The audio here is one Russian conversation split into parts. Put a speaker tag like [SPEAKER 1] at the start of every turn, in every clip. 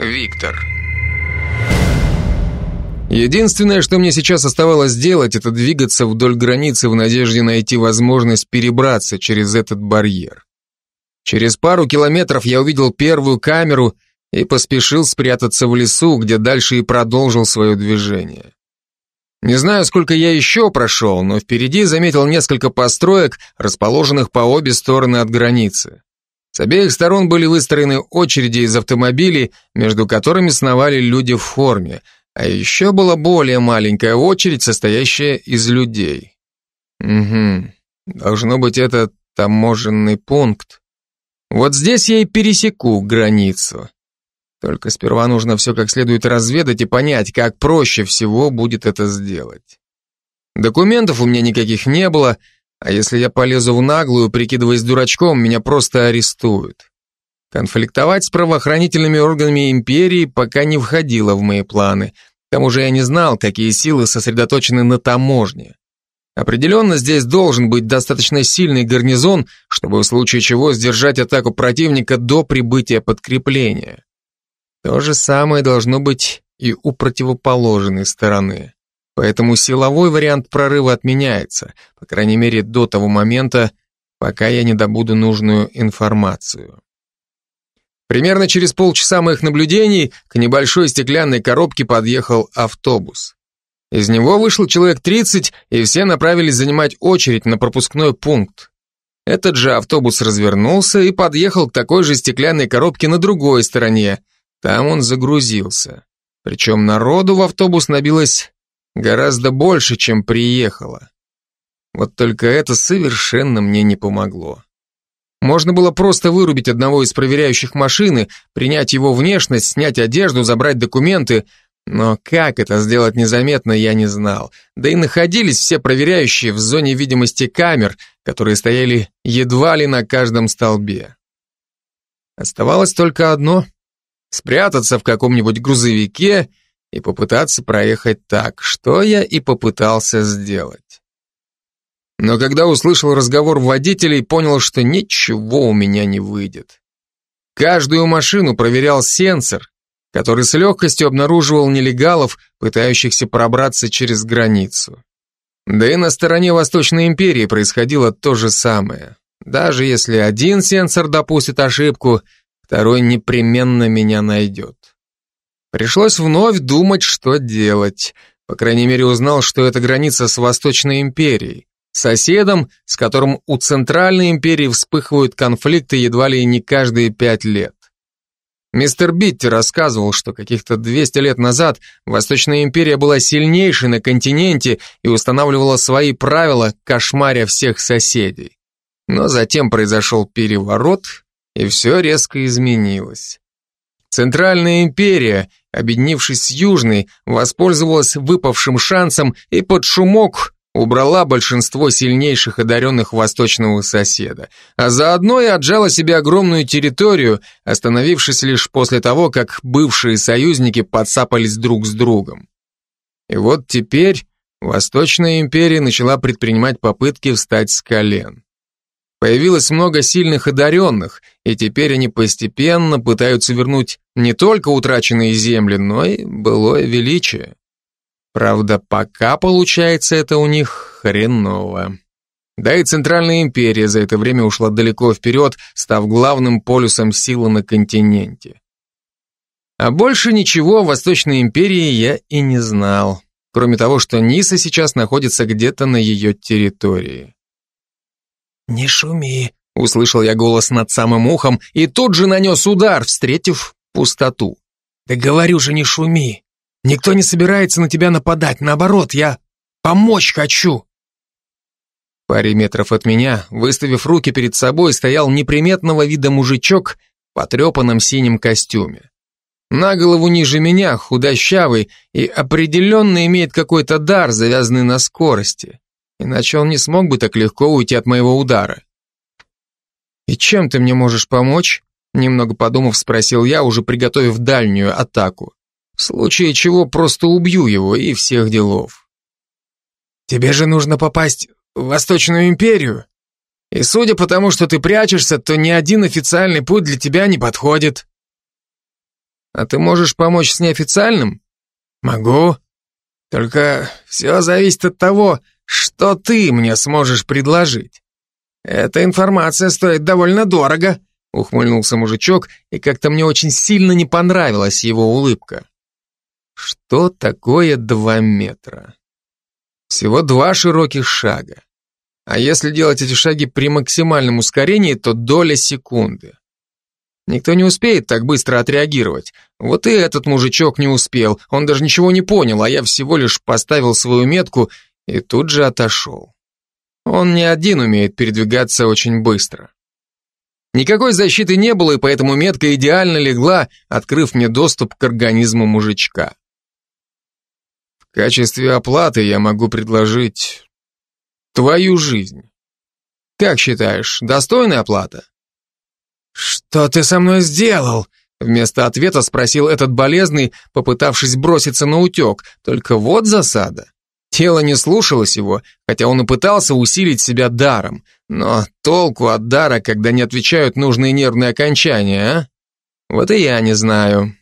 [SPEAKER 1] Виктор. Единственное, что мне сейчас оставалось сделать, это двигаться вдоль границы в надежде найти возможность перебраться через этот барьер. Через пару километров я увидел первую камеру и поспешил спрятаться в лесу, где дальше и продолжил свое движение. Не знаю, сколько я еще прошел, но впереди заметил несколько построек, расположенных по обе стороны от границы. С обеих сторон были выстроены очереди из автомобилей, между которыми сновали люди в форме – а еще была более маленькая очередь, состоящая из людей. Угу. Должно быть, это таможенный пункт. Вот здесь я и пересеку границу. Только сперва нужно все как следует разведать и понять, как проще всего будет это сделать. Документов у меня никаких не было, а если я полезу в наглую, прикидываясь дурачком, меня просто арестуют. Конфликтовать с правоохранительными органами империи пока не входило в мои планы. К тому же я не знал, какие силы сосредоточены на таможне. Определенно здесь должен быть достаточно сильный гарнизон, чтобы в случае чего сдержать атаку противника до прибытия подкрепления. То же самое должно быть и у противоположной стороны. Поэтому силовой вариант прорыва отменяется, по крайней мере до того момента, пока я не добуду нужную информацию. Примерно через полчаса моих наблюдений к небольшой стеклянной коробке подъехал автобус. Из него вышло человек 30, и все направились занимать очередь на пропускной пункт. Этот же автобус развернулся и подъехал к такой же стеклянной коробке на другой стороне. Там он загрузился. Причем народу в автобус набилось гораздо больше, чем приехало. Вот только это совершенно мне не помогло. Можно было просто вырубить одного из проверяющих машины, принять его внешность, снять одежду, забрать документы, но как это сделать незаметно, я не знал. Да и находились все проверяющие в зоне видимости камер, которые стояли едва ли на каждом столбе. Оставалось только одно — спрятаться в каком-нибудь грузовике и попытаться проехать так, что я и попытался сделать. Но когда услышал разговор водителей, понял, что ничего у меня не выйдет. Каждую машину проверял сенсор, который с легкостью обнаруживал нелегалов, пытающихся пробраться через границу. Да и на стороне Восточной империи происходило то же самое. Даже если один сенсор допустит ошибку, второй непременно меня найдет. Пришлось вновь думать, что делать. По крайней мере, узнал, что это граница с Восточной империей соседом, с которым у Центральной империи вспыхивают конфликты едва ли не каждые пять лет. Мистер Битти рассказывал, что каких-то 200 лет назад Восточная империя была сильнейшей на континенте и устанавливала свои правила, кошмаря всех соседей. Но затем произошел переворот, и все резко изменилось. Центральная империя, объединившись с Южной, воспользовалась выпавшим шансом и под шумок убрала большинство сильнейших одаренных восточного соседа, а заодно и отжала себе огромную территорию, остановившись лишь после того, как бывшие союзники подцапались друг с другом. И вот теперь Восточная империя начала предпринимать попытки встать с колен. Появилось много сильных одаренных, и теперь они постепенно пытаются вернуть не только утраченные земли, но и былое величие. Правда, пока получается это у них хреново. Да и Центральная империя за это время ушла далеко вперед, став главным полюсом силы на континенте. А больше ничего о Восточной империи я и не знал, кроме того, что Ниса сейчас находится где-то на ее территории.
[SPEAKER 2] «Не шуми», —
[SPEAKER 1] услышал я голос над самым ухом и тут же нанес удар, встретив пустоту.
[SPEAKER 2] «Да говорю же, не шуми. Никто не собирается на тебя нападать, наоборот, я помочь хочу.
[SPEAKER 1] В паре метров от меня, выставив руки перед собой, стоял неприметного вида мужичок в потрепанном синем костюме. На голову ниже меня, худощавый и определенно имеет какой-то дар, завязанный на скорости. Иначе он не смог бы так легко уйти от моего удара. «И чем ты мне можешь помочь?» Немного подумав, спросил я, уже приготовив дальнюю атаку. В случае чего просто убью его и всех делов.
[SPEAKER 2] Тебе же нужно попасть в Восточную империю. И судя по тому, что ты прячешься, то ни один официальный путь для тебя не подходит.
[SPEAKER 1] А ты можешь помочь с неофициальным?
[SPEAKER 2] Могу. Только все зависит от того, что ты мне сможешь предложить. Эта информация стоит довольно дорого, ухмыльнулся мужичок, и как-то мне очень сильно не понравилась его улыбка.
[SPEAKER 1] Что такое два метра? Всего два широких шага. А если делать эти шаги при максимальном ускорении, то доля секунды. Никто не успеет так быстро отреагировать. Вот и этот мужичок не успел, он даже ничего не понял, а я всего лишь поставил свою метку и тут же отошел. Он не один умеет передвигаться очень быстро. Никакой защиты не было, и поэтому метка идеально легла, открыв мне доступ к организму мужичка. В качестве оплаты я могу предложить твою жизнь. Как считаешь, достойная оплата?
[SPEAKER 2] Что ты со мной сделал?
[SPEAKER 1] Вместо ответа спросил этот болезный, попытавшись броситься на утек. Только вот засада. Тело не слушалось его, хотя он и пытался усилить себя даром. Но толку от дара, когда не отвечают нужные нервные окончания, а? Вот и я не знаю.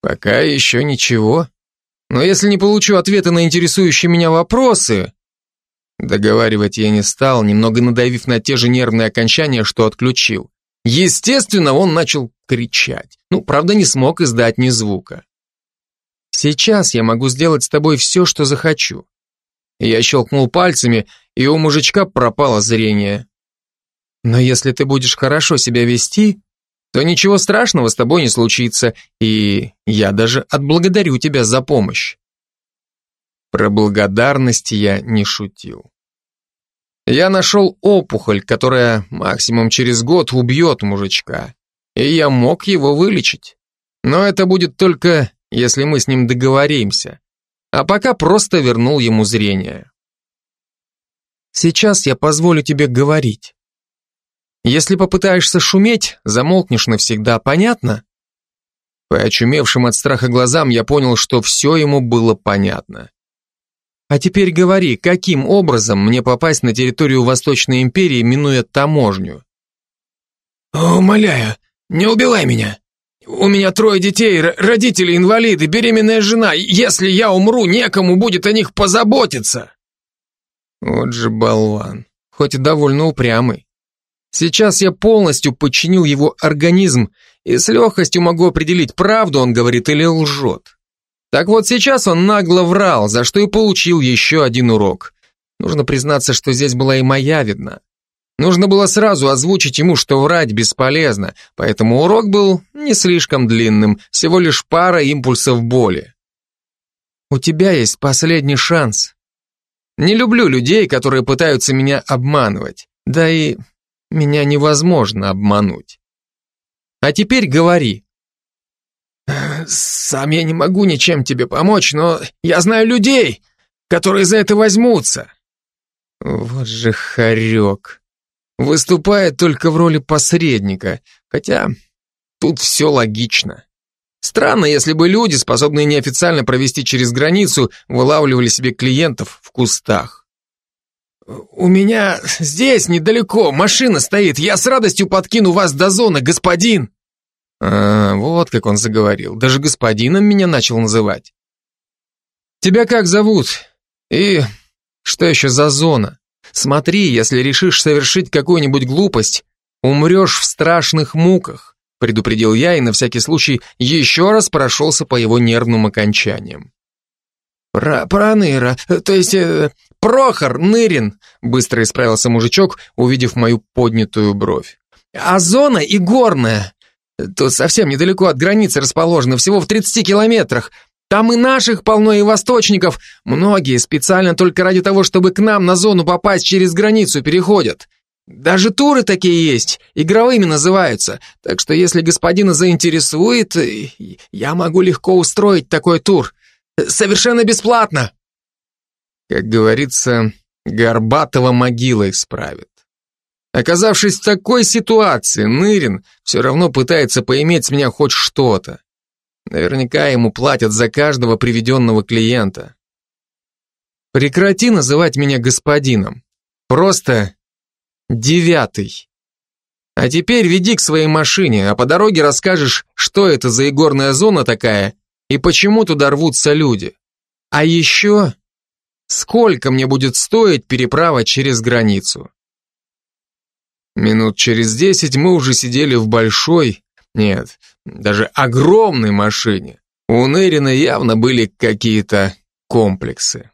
[SPEAKER 1] Пока еще ничего. Но если не получу ответа на интересующие меня вопросы... Договаривать я не стал, немного надавив на те же нервные окончания, что отключил. Естественно, он начал кричать. Ну, правда, не смог издать ни звука. Сейчас я могу сделать с тобой все, что захочу. Я щелкнул пальцами, и у мужичка пропало зрение. Но если ты будешь хорошо себя вести, то ничего страшного с тобой не случится, и я даже отблагодарю тебя за помощь. Про благодарность я не шутил. Я нашел опухоль, которая максимум через год убьет мужичка, и я мог его вылечить. Но это будет только, если мы с ним договоримся. А пока просто вернул ему зрение. Сейчас я позволю тебе говорить. Если попытаешься шуметь, замолкнешь навсегда, понятно? По очумевшим от страха глазам я понял, что все ему было понятно. А теперь говори, каким образом мне попасть на территорию Восточной империи, минуя таможню?
[SPEAKER 2] Умоляю, не убивай меня. У меня трое детей, родители инвалиды, беременная жена. Если я умру, некому будет о них позаботиться.
[SPEAKER 1] Вот же болван, хоть и довольно упрямый. Сейчас я полностью подчинил его организм и с легкостью могу определить, правду он говорит или лжет. Так вот сейчас он нагло врал, за что и получил еще один урок. Нужно признаться, что здесь была и моя видна. Нужно было сразу озвучить ему, что врать бесполезно, поэтому урок был не слишком длинным, всего лишь пара импульсов боли. У тебя есть последний шанс. Не люблю людей, которые пытаются меня обманывать. Да и меня невозможно обмануть. А теперь говори,
[SPEAKER 2] сам я не могу ничем тебе помочь, но я знаю людей, которые за это возьмутся.
[SPEAKER 1] Вот же хорек. Выступает только в роли посредника, хотя тут все логично. Странно, если бы люди, способные неофициально провести через границу, вылавливали себе клиентов в кустах.
[SPEAKER 2] «У меня здесь, недалеко, машина стоит. Я с радостью подкину вас до зоны, господин!»
[SPEAKER 1] А, вот как он заговорил. Даже господином меня начал называть. Тебя как зовут? И что еще за зона? Смотри, если решишь совершить какую-нибудь глупость, умрешь в страшных муках, предупредил я и на всякий случай еще раз прошелся по его нервным окончаниям.
[SPEAKER 2] Про Проныра, то есть э, Прохор Нырин, быстро исправился мужичок, увидев мою поднятую бровь. А зона и горная. Тут совсем недалеко от границы расположено, всего в 30 километрах. Там и наших полно, и восточников. Многие специально только ради того, чтобы к нам на зону попасть через границу переходят. Даже туры такие есть, игровыми называются. Так что если господина заинтересует, я могу легко устроить такой тур. Совершенно бесплатно.
[SPEAKER 1] Как говорится, Горбатова могила исправит. Оказавшись в такой ситуации, Нырин все равно пытается поиметь с меня хоть что-то. Наверняка ему платят за каждого приведенного клиента. Прекрати называть меня господином. Просто девятый. А теперь веди к своей машине, а по дороге расскажешь, что это за игорная зона такая и почему туда рвутся люди. А еще, сколько мне будет стоить переправа через границу? Минут через десять мы уже сидели в большой, нет, даже огромной машине. У Нерина явно были какие-то комплексы.